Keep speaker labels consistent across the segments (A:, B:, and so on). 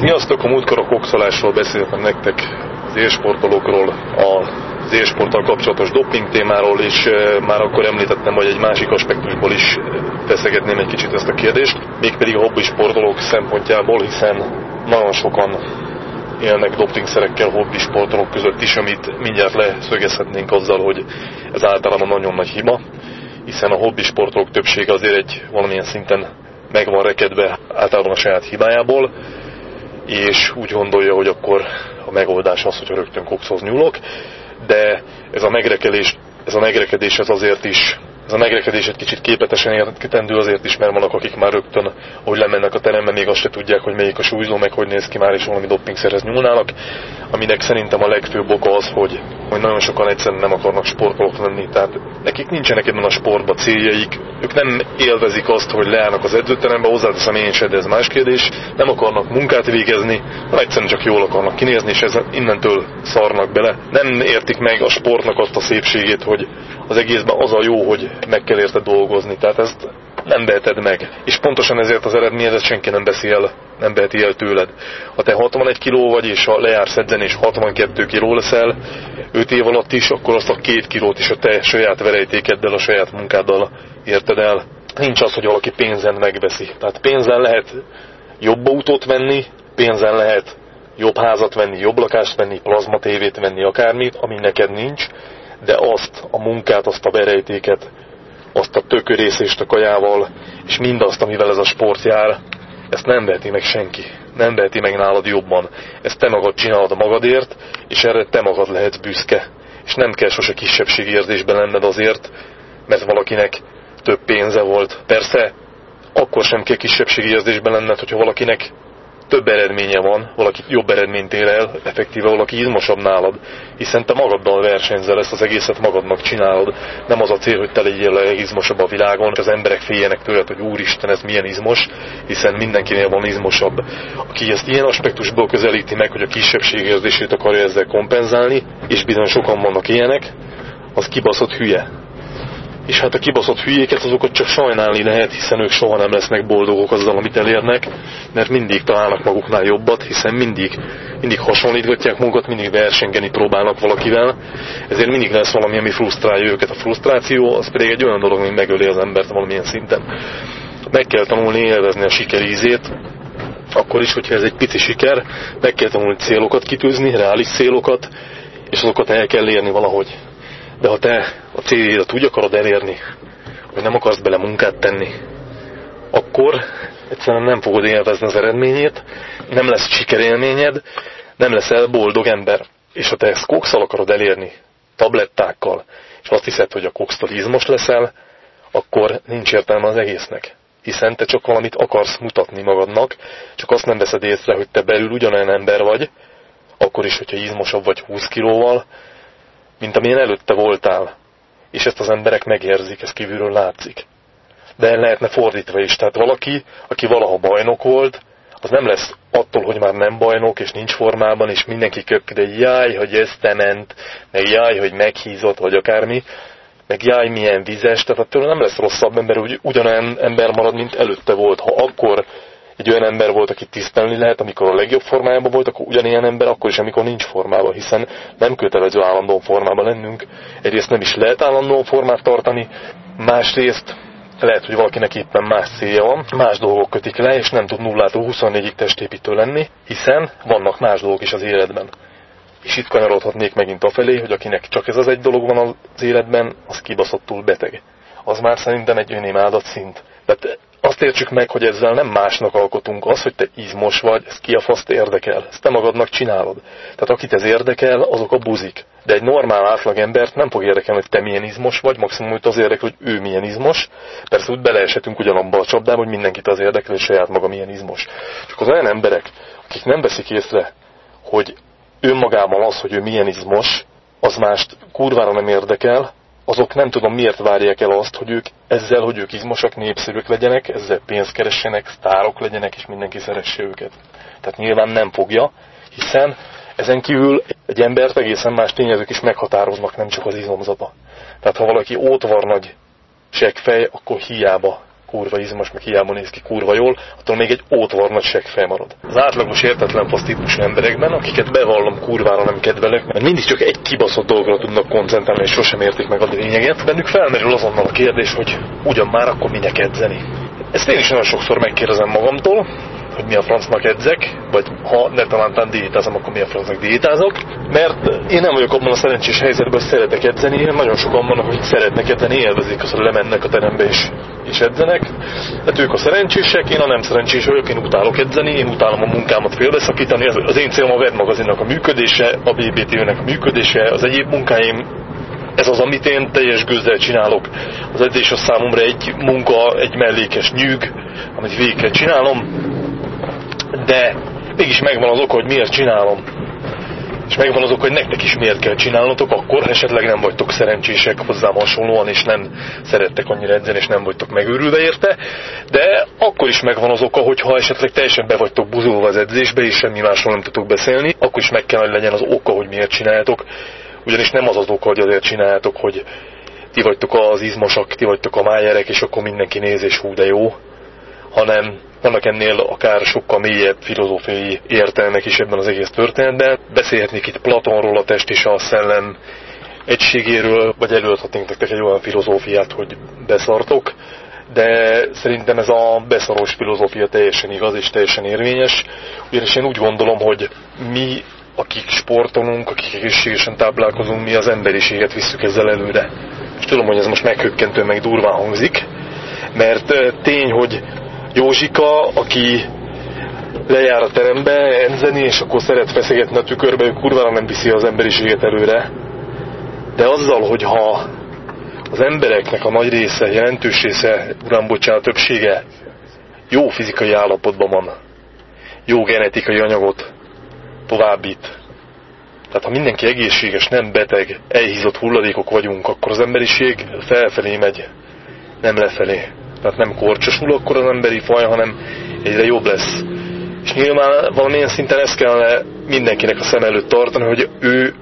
A: Sziasztok, a múltkor a kokszolásról beszéltem nektek, az élsportolókról, az élsporttal kapcsolatos doping témáról, és már akkor említettem, hogy egy másik aspektusból is feszegetném egy kicsit ezt a kérdést, mégpedig a hobbi sportolók szempontjából, hiszen nagyon sokan élnek dopingszerekkel hobbi sportolók között is, amit mindjárt leszögezhetnénk azzal, hogy ez általában nagyon nagy hiba, hiszen a hobbi sportolók többsége azért egy valamilyen szinten meg van rekedve általában a saját hibájából, és úgy gondolja, hogy akkor a megoldás az, hogyha rögtön kokszhoz nyúlok, de ez a megrekelés, ez a megrekedés ez azért is ez a megrekedés egy kicsit képletesen értendő azért is, mert vannak, akik már rögtön, hogy lemennek a terembe, még azt se tudják, hogy melyik a súlyzó, meg hogy néz ki már, és valami doppingszerhez nyúlnának, aminek szerintem a legfőbb oka az, hogy, hogy nagyon sokan egyszerűen nem akarnak sportolók lenni, tehát nekik nincsenek ebben a sportban céljaik, ők nem élvezik azt, hogy leállnak az edzőterembe, hozzáteszem én se, de ez más kérdés, nem akarnak munkát végezni, hanem egyszerűen csak jól akarnak kinézni, és ez innentől szarnak bele. Nem értik meg a sportnak azt a szépségét, hogy az egészben az a jó, hogy meg kell érte dolgozni. Tehát ezt nem veheted meg. És pontosan ezért az eredményedet senki nem beszél, nem veheti el tőled. Ha te 61 kiló vagy, és ha lejársz edzeni, és 62 kiló leszel 5 év alatt is, akkor azt a két kilót is a te saját verejtékeddel, a saját munkáddal érted el. Nincs az, hogy valaki pénzen megveszi. Tehát pénzen lehet jobb autót venni, pénzen lehet jobb házat venni, jobb lakást venni, plazmatévét venni, akármit, ami neked nincs, de azt a munkát, azt a verejtéket, azt a tökörészést a kajával, és mindazt, amivel ez a sport jár, ezt nem veheti meg senki. Nem veheti meg nálad jobban. Ezt te magad csinálod magadért, és erre te magad lehetsz büszke. És nem kell sose kisebbségérzésben lenned azért, mert valakinek több pénze volt. Persze, akkor sem kell kisebbségérzésben lenned, hogyha valakinek több eredménye van, valaki jobb eredményt ér el, effektíve valaki izmosabb nálad, hiszen te magaddal versenyzel, ezt az egészet magadnak csinálod. Nem az a cél, hogy te legyél a legizmosabb a világon, az emberek féljenek tőled, hogy úristen, ez milyen izmos, hiszen mindenkinél van izmosabb. Aki ezt ilyen aspektusból közelíti meg, hogy a kisebbség érzését akarja ezzel kompenzálni, és bizony sokan vannak ilyenek, az kibaszott hülye és hát a kibaszott hülyéket azokat csak sajnálni lehet, hiszen ők soha nem lesznek boldogok azzal, amit elérnek, mert mindig találnak maguknál jobbat, hiszen mindig, mindig hasonlítgatják magukat, mindig versengeni próbálnak valakivel, ezért mindig lesz valami, ami frusztrálja őket. A frusztráció az pedig egy olyan dolog, ami megöli az embert valamilyen szinten. Meg kell tanulni élvezni a sikerízét, akkor is, hogyha ez egy pici siker, meg kell tanulni célokat kitűzni, reális célokat, és azokat el kell érni valahogy. De ha te a céljadat úgy akarod elérni, hogy nem akarsz bele munkát tenni, akkor egyszerűen nem fogod élvezni az eredményét, nem lesz sikerélményed, nem leszel boldog ember. És ha te ezt kokszal akarod elérni, tablettákkal, és azt hiszed, hogy a koksztal izmos leszel, akkor nincs értelme az egésznek. Hiszen te csak valamit akarsz mutatni magadnak, csak azt nem veszed észre, hogy te belül ugyanolyan ember vagy, akkor is, hogyha izmosabb vagy 20 kilóval, mint amilyen előtte voltál. És ezt az emberek megérzik, ez kívülről látszik. De lehetne fordítva is. Tehát valaki, aki valaha bajnok volt, az nem lesz attól, hogy már nem bajnok, és nincs formában, és mindenki de jaj, hogy ez te ment, meg jaj, hogy meghízott, vagy akármi, meg jaj, milyen vizes, tehát attól nem lesz rosszabb ember, hogy ugyanolyan ember marad, mint előtte volt. Ha akkor egy olyan ember volt, aki tisztelni lehet, amikor a legjobb formájában volt, akkor ugyanilyen ember, akkor is, amikor nincs formában, hiszen nem kötelező állandó formában lennünk. Egyrészt nem is lehet állandó formát tartani, másrészt lehet, hogy valakinek éppen más célja van, más dolgok kötik le, és nem tud nullától 24-ig testépítő lenni, hiszen vannak más dolgok is az életben. És itt kanyarodhatnék megint afelé, hogy akinek csak ez az egy dolog van az életben, az kibaszottul beteg. Az már szerintem egy önimádat szint. Tehát azt értsük meg, hogy ezzel nem másnak alkotunk. Az, hogy te izmos vagy, ez ki a faszt érdekel. Ezt te magadnak csinálod. Tehát akit ez érdekel, azok a buzik. De egy normál átlag embert nem fog érdekelni, hogy te milyen izmos vagy, maximum hogy az érdekel, hogy ő milyen izmos. Persze úgy beleeshetünk ugyanabba a csapdába, hogy mindenkit az érdekel, hogy saját maga milyen izmos. Csak az olyan emberek, akik nem veszik észre, hogy önmagában az, hogy ő milyen izmos, az mást kurvára nem érdekel, azok nem tudom miért várják el azt, hogy ők ezzel, hogy ők izmosak, népszerűek legyenek, ezzel pénzt keressenek, sztárok legyenek, és mindenki szeresse őket. Tehát nyilván nem fogja, hiszen ezen kívül egy embert egészen más tényezők is meghatároznak, nem csak az izomzata. Tehát ha valaki ótvar nagy seggfej, akkor hiába kurva izmos, meg hiába néz ki kurva jól, attól még egy ótvar nagy segfej marad. Az átlagos értetlen fasz emberekben, akiket bevallom kurvára nem kedvelek, mert mindig csak egy kibaszott dolgra tudnak koncentrálni, és sosem értik meg a lényeget, bennük felmerül azonnal a kérdés, hogy ugyan már akkor minek edzeni. Ezt én is nagyon sokszor megkérdezem magamtól, hogy mi a francnak edzek, vagy ha ne talán diétázom, akkor mi a francnak diétázok, mert én nem vagyok abban a szerencsés helyzetben, hogy szeretek edzeni, nagyon sokan vannak, akik szeretnek edzeni, élvezik az, hogy lemennek a terembe és, és edzenek. Hát ők a szerencsések, én a nem szerencsés vagyok, én utálok edzeni, én utálom a munkámat félbeszakítani, az én célom a Verd magazinnak a működése, a BBT-nek a működése, az egyéb munkáim. Ez az, amit én teljes gőzzel csinálok. Az edzés az számomra egy munka, egy mellékes nyűg, amit végig kell csinálnom, de mégis megvan az oka, hogy miért csinálom. És megvan az oka, hogy nektek is miért kell csinálnotok, akkor esetleg nem vagytok szerencsések hozzám hasonlóan, és nem szerettek annyira edzeni, és nem vagytok megőrülve érte, de akkor is megvan az oka, hogy ha esetleg teljesen be vagytok buzulva az edzésbe, és semmi másról nem tudtok beszélni, akkor is meg kell, hogy legyen az oka, hogy miért csináljátok. Ugyanis nem az az oka, hogy azért csináljátok, hogy ti vagytok az izmosak, ti vagytok a májerek, és akkor mindenki néz, és hú, de jó, hanem vannak ennél akár sokkal mélyebb filozófiai értelmek is ebben az egész történetben. Beszélhetnék itt Platonról, a test és a szellem egységéről, vagy előadhatnénk nektek egy olyan filozófiát, hogy beszartok, de szerintem ez a beszaros filozófia teljesen igaz és teljesen érvényes, ugyanis én úgy gondolom, hogy mi, akik sportolunk, akik egészségesen táplálkozunk, mi az emberiséget visszük ezzel előre. És tudom, hogy ez most meghökkentő, meg durván hangzik, mert tény, hogy Józsika, aki lejár a terembe enzeni, és akkor szeret feszegetni a tükörbe, ő kurvára nem viszi az emberiséget előre. De azzal, hogyha az embereknek a nagy része, jelentős része, uram, bocsánat, többsége jó fizikai állapotban van, jó genetikai anyagot továbbít. Tehát ha mindenki egészséges, nem beteg, elhízott hulladékok vagyunk, akkor az emberiség felfelé megy, nem lefelé tehát nem korcsosul akkor az emberi faj, hanem egyre jobb lesz. És nyilván valamilyen szinten ezt kellene mindenkinek a szem előtt tartani, hogy ő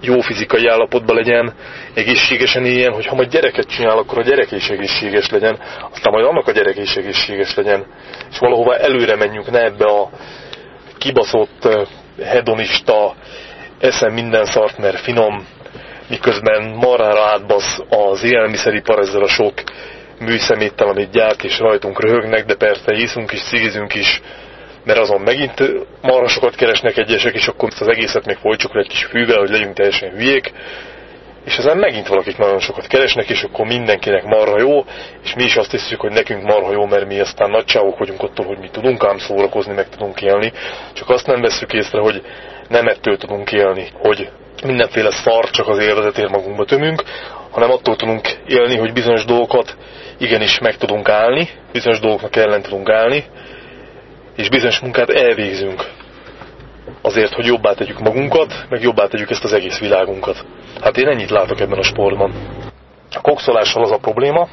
A: jó fizikai állapotban legyen, egészségesen éljen, hogy ha majd gyereket csinál, akkor a gyerek is egészséges legyen, aztán majd annak a gyerek is egészséges legyen, és valahova előre menjünk, ne ebbe a kibaszott hedonista eszem minden szart, mert finom, miközben marhára átbasz az élelmiszeripar ezzel a sok műszeméttel, amit gyárt, és rajtunk röhögnek, de persze iszunk is, cigizünk is, mert azon megint marha sokat keresnek egyesek, és akkor az egészet még folytsuk egy kis fűvel, hogy legyünk teljesen hülyék, és ezen megint valakik nagyon sokat keresnek, és akkor mindenkinek marha jó, és mi is azt hiszük, hogy nekünk marha jó, mert mi aztán nagy csávok vagyunk attól, hogy mi tudunk ám szórakozni, meg tudunk élni, csak azt nem veszük észre, hogy nem ettől tudunk élni, hogy mindenféle szar csak az élvezetért magunkba tömünk, hanem attól tudunk élni, hogy bizonyos dolgokat igenis meg tudunk állni, bizonyos dolgoknak ellen tudunk állni, és bizonyos munkát elvégzünk. Azért, hogy jobbá tegyük magunkat, meg jobbá tegyük ezt az egész világunkat. Hát én ennyit látok ebben a sportban. A kokszolással az a probléma,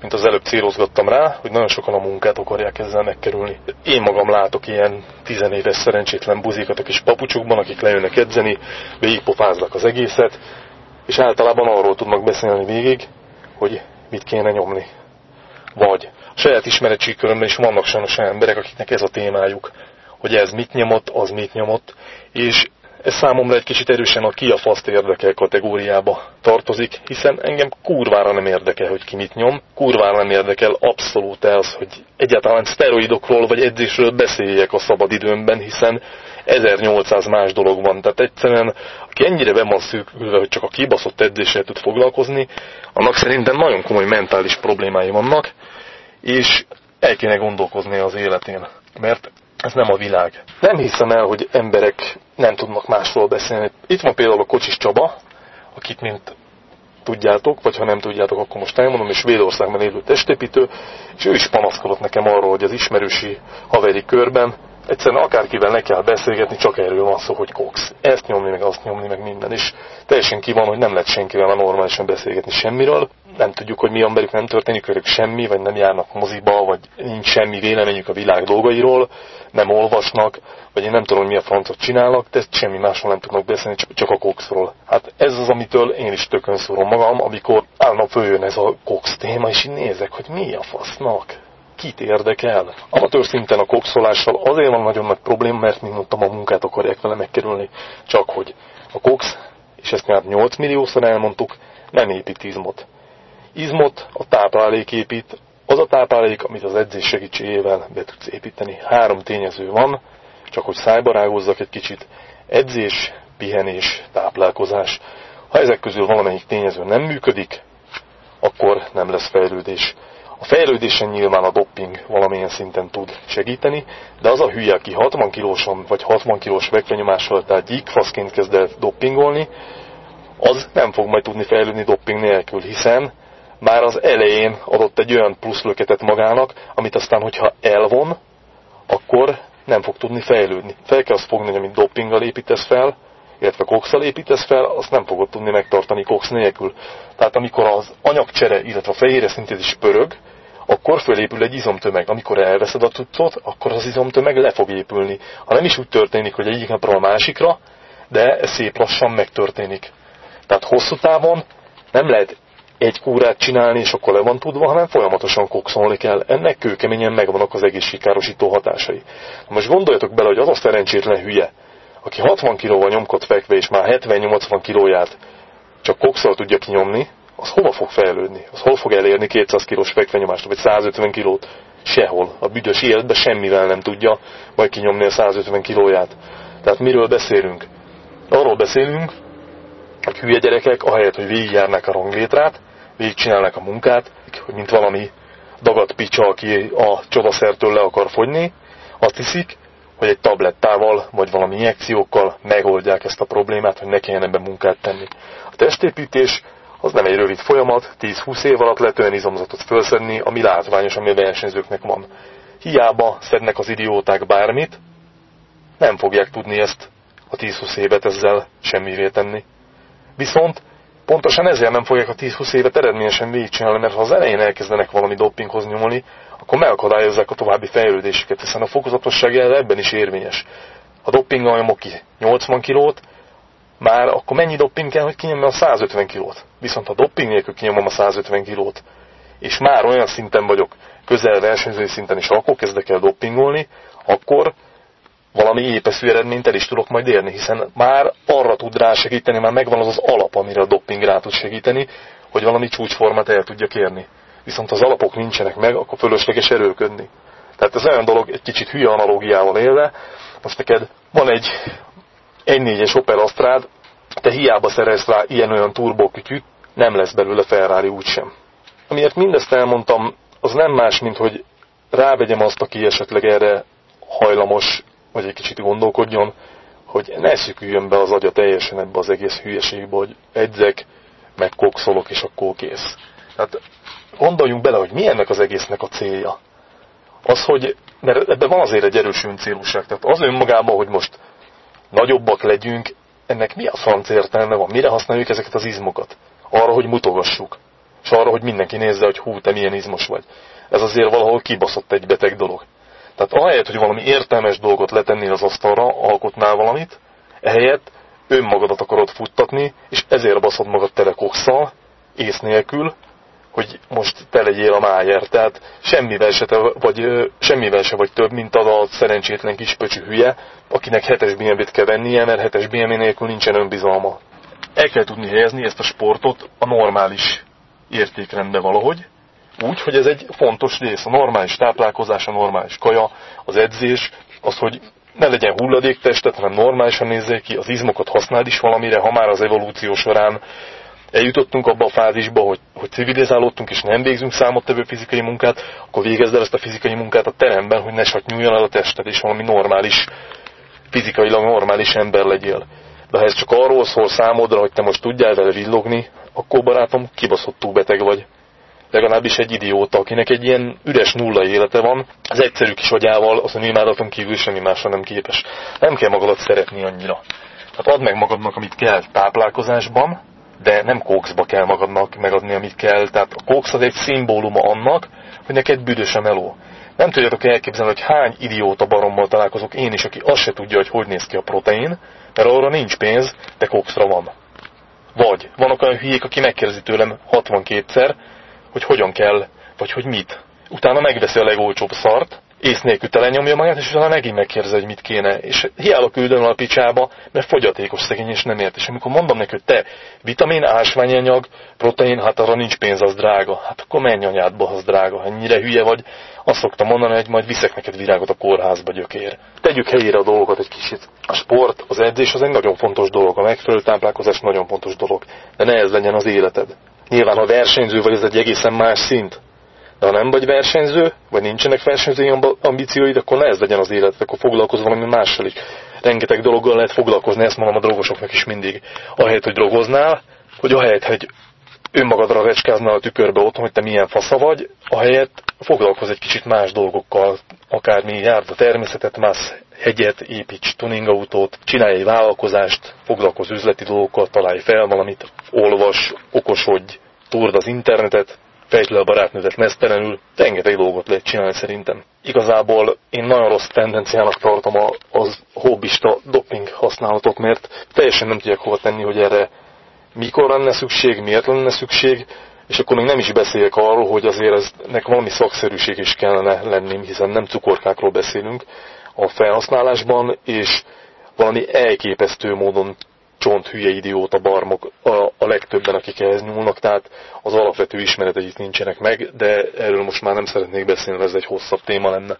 A: mint az előbb célozgattam rá, hogy nagyon sokan a munkát akarják ezzel megkerülni. Én magam látok ilyen tizenéves szerencsétlen buzikat a kis papucsokban, akik lejönnek edzeni, végigpofáznak az egészet, és általában arról tudnak beszélni végig, hogy mit kéne nyomni. Vagy. A saját ismeretségkörömben is vannak sajnos olyan emberek, akiknek ez a témájuk, hogy ez mit nyomott, az mit nyomott, és ez számomra egy kicsit erősen a ki a faszt érdekel kategóriába tartozik, hiszen engem kurvára nem érdekel, hogy ki mit nyom, kurvára nem érdekel abszolút az, hogy egyáltalán szteroidokról vagy edzésről beszéljek a szabadidőmben, hiszen 1800 más dolog van. Tehát egyszerűen, aki ennyire be van szűkülve, hogy csak a kibaszott edzéssel tud foglalkozni, annak szerintem nagyon komoly mentális problémái vannak, és el kéne gondolkozni az életén. Mert ez nem a világ. Nem hiszem el, hogy emberek nem tudnak másról beszélni. Itt van például a Kocsis Csaba, akit mint tudjátok, vagy ha nem tudjátok, akkor most elmondom, és Védországban élő testépítő, és ő is panaszkodott nekem arról, hogy az ismerősi haveri körben egyszerűen akárkivel ne kell beszélgetni, csak erről van szó, hogy Cox. Ezt nyomni, meg azt nyomni, meg minden. És teljesen ki van, hogy nem lehet senkivel normálisan beszélgetni semmiről. nem tudjuk, hogy mi van belük, nem történik velük semmi, vagy nem járnak moziba, vagy nincs semmi véleményük a világ dolgairól, nem olvasnak, vagy én nem tudom, hogy mi a francot csinálnak, de ezt semmi másról nem tudnak beszélni, csak a kokszról. Hát ez az, amitől én is tökön szúrom magam, amikor állandóan följön ez a koksz téma, és így nézek, hogy mi a fasznak kit érdekel. Amatőr szinten a kokszolással azért van nagyon nagy probléma, mert mint mondtam, a munkát akarják vele megkerülni. Csak hogy a koksz, és ezt már 8 milliószor elmondtuk, nem épít izmot. Izmot a táplálék épít, az a táplálék, amit az edzés segítségével be tudsz építeni. Három tényező van, csak hogy szájbarágozzak egy kicsit. Edzés, pihenés, táplálkozás. Ha ezek közül valamelyik tényező nem működik, akkor nem lesz fejlődés. A fejlődésen nyilván a dopping valamilyen szinten tud segíteni, de az a hülye, aki 60 kilóson vagy 60 kilós vekvenyomással, tehát gyíkfaszként kezd el doppingolni, az nem fog majd tudni fejlődni dopping nélkül, hiszen már az elején adott egy olyan pluszlöketet magának, amit aztán, hogyha elvon, akkor nem fog tudni fejlődni. Fel kell azt fogni, hogy amit doppinggal építesz fel, illetve kokszal építesz fel, azt nem fogod tudni megtartani koksz nélkül. Tehát amikor az anyagcsere, illetve a fehérje szintézis pörög, akkor fölépül egy izomtömeg. Amikor elveszed a tudtot, akkor az izomtömeg le fog épülni. Ha nem is úgy történik, hogy egyik napról a másikra, de ez szép lassan megtörténik. Tehát hosszú távon nem lehet egy kúrát csinálni, és akkor le van tudva, hanem folyamatosan kokszolni kell. Ennek kőkeményen megvannak az egészségkárosító hatásai. Most gondoljatok bele, hogy az a szerencsétlen hülye, aki 60 kilóval nyomkod fekve, és már 70-80 kilóját csak kokszal tudja kinyomni, az hova fog fejlődni? Az hol fog elérni 200 kilós fekvenyomást, vagy 150 kilót? Sehol. A büdös életben semmivel nem tudja majd kinyomni a 150 kilóját. Tehát miről beszélünk? Arról beszélünk, hogy hülye gyerekek, ahelyett, hogy végigjárnak a ranglétrát, végigcsinálnak a munkát, hogy mint valami dagat picsa, aki a csodaszertől le akar fogyni, azt hiszik, hogy egy tablettával, vagy valami injekciókkal megoldják ezt a problémát, hogy ne kelljen ebben munkát tenni. A testépítés az nem egy rövid folyamat, 10-20 év alatt lehet olyan izomzatot felszedni, ami látványos, ami a versenyzőknek van. Hiába szednek az idióták bármit, nem fogják tudni ezt a 10-20 évet ezzel semmivé tenni. Viszont pontosan ezért nem fogják a 10-20 évet eredményesen végigcsinálni, mert ha az elején elkezdenek valami dopinghoz nyúlni, akkor megakadályozzák a további fejlődéseket, hiszen a fokozatosság ebben is érvényes. Ha doppinggal nyomok ki 80 kilót, már akkor mennyi dopping kell, hogy kinyomjam a 150 kilót? Viszont ha dopping nélkül kinyomom a 150 kilót, és már olyan szinten vagyok, közel versenyzői szinten is, akkor kezdek el doppingolni, akkor valami épeszű eredményt el is tudok majd érni, hiszen már arra tud rá segíteni, már megvan az az alap, amire a dopping rá tud segíteni, hogy valami csúcsformát el tudja kérni. Viszont az alapok nincsenek meg, akkor fölösleges erőködni. Tehát ez olyan dolog, egy kicsit hülye analógiával élve, most neked van egy 1.4-es Opel Astrád, te hiába szerez rá ilyen-olyan turbókütyűt, nem lesz belőle Ferrari úgysem. Amiért mindezt elmondtam, az nem más, mint hogy rávegyem azt, aki esetleg erre hajlamos, vagy egy kicsit gondolkodjon, hogy ne szüküljön be az agya teljesen ebbe az egész hülyeségbe, hogy edzek, meg kokszolok, és akkor kész. Tehát gondoljunk bele, hogy mi ennek az egésznek a célja. Az, hogy, mert ebben van azért egy erős öncélúság. Tehát az önmagában, hogy most nagyobbak legyünk, ennek mi a franc értelme van? Mire használjuk ezeket az izmokat? Arra, hogy mutogassuk. És arra, hogy mindenki nézze, hogy hú, te milyen izmos vagy. Ez azért valahol kibaszott egy beteg dolog. Tehát ahelyett, hogy valami értelmes dolgot letennél az asztalra, alkotnál valamit, ehelyett önmagadat akarod futtatni, és ezért baszod magad tele kokszal, ész nélkül, hogy most te legyél a májer. Tehát semmivel se, te, vagy, semmivel se vagy több, mint az a szerencsétlen kis pöcsű hülye, akinek hetes BMW-t kell vennie, mert hetes BMW nélkül nincsen önbizalma. El kell tudni helyezni ezt a sportot a normális értékrendbe valahogy, úgy, hogy ez egy fontos rész. A normális táplálkozás, a normális kaja, az edzés, az, hogy ne legyen hulladéktestet, hanem normálisan nézzék ki, az izmokat használd is valamire, ha már az evolúció során eljutottunk abba a fázisba, hogy, hogy civilizálódtunk és nem végzünk számottevő fizikai munkát, akkor végezd el ezt a fizikai munkát a teremben, hogy ne nyúljon el a tested, és valami normális, fizikailag normális ember legyél. De ha ez csak arról szól számodra, hogy te most tudjál vele villogni, akkor barátom, kibaszottul beteg vagy. Legalábbis egy idióta, akinek egy ilyen üres nulla élete van, az egyszerű kis agyával, az önimádaton kívül semmi másra nem képes. Nem kell magadat szeretni annyira. Tehát add meg magadnak, amit kell táplálkozásban, de nem kókszba kell magadnak megadni, amit kell. Tehát a kóksz az egy szimbóluma annak, hogy neked büdös a meló. Nem tudjátok elképzelni, hogy hány idióta barommal találkozok én is, aki azt se tudja, hogy hogy néz ki a protein, mert arra nincs pénz, de kokszra van. Vagy vannak olyan hülyék, aki megkérdezi tőlem 62-szer, hogy hogyan kell, vagy hogy mit. Utána megveszi a legolcsóbb szart, ész nélkül telenyomja magát, és utána megint megkérdezi, hogy mit kéne. És hiába küldöm a picsába, mert fogyatékos szegény, és nem ért. És amikor mondom neki, hogy te, vitamin, ásványanyag, protein, hát arra nincs pénz, az drága. Hát akkor menj anyádba, az drága. Ennyire hülye vagy, azt szoktam mondani, hogy majd viszek neked virágot a kórházba, gyökér. Tegyük helyére a dolgokat egy kicsit. A sport, az edzés az egy nagyon fontos dolog, a megfelelő táplálkozás nagyon fontos dolog, de ne ez legyen az életed. Nyilván, ha versenyző vagy, ez egy egészen más szint. De ha nem vagy versenyző, vagy nincsenek versenyzői ambícióid, akkor ne ez legyen az életed, akkor foglalkozz valami mással is. Rengeteg dologgal lehet foglalkozni, ezt mondom a drogosoknak is mindig. Ahelyett, hogy drogoznál, hogy ahelyett, hogy önmagadra recskáznál a tükörbe otthon, hogy te milyen fasza vagy, ahelyett foglalkozz egy kicsit más dolgokkal, akármi járd a természetet, más hegyet, építs tuningautót, csinálj egy vállalkozást, foglalkozz üzleti dolgokkal, találj fel valamit, olvas, okosodj, túrd az internetet, fejtsd le a barátnődet mesztelenül, rengeteg dolgot lehet csinálni szerintem. Igazából én nagyon rossz tendenciának tartom az hobbista doping használatot, mert teljesen nem tudják hova tenni, hogy erre mikor lenne szükség, miért lenne szükség, és akkor még nem is beszéljek arról, hogy azért eznek valami szakszerűség is kellene lenni, hiszen nem cukorkákról beszélünk a felhasználásban, és valami elképesztő módon csont hülye idióta barmok a, a legtöbben, akik ehhez nyúlnak, tehát az alapvető ismereteik nincsenek meg, de erről most már nem szeretnék beszélni, ez egy hosszabb téma lenne.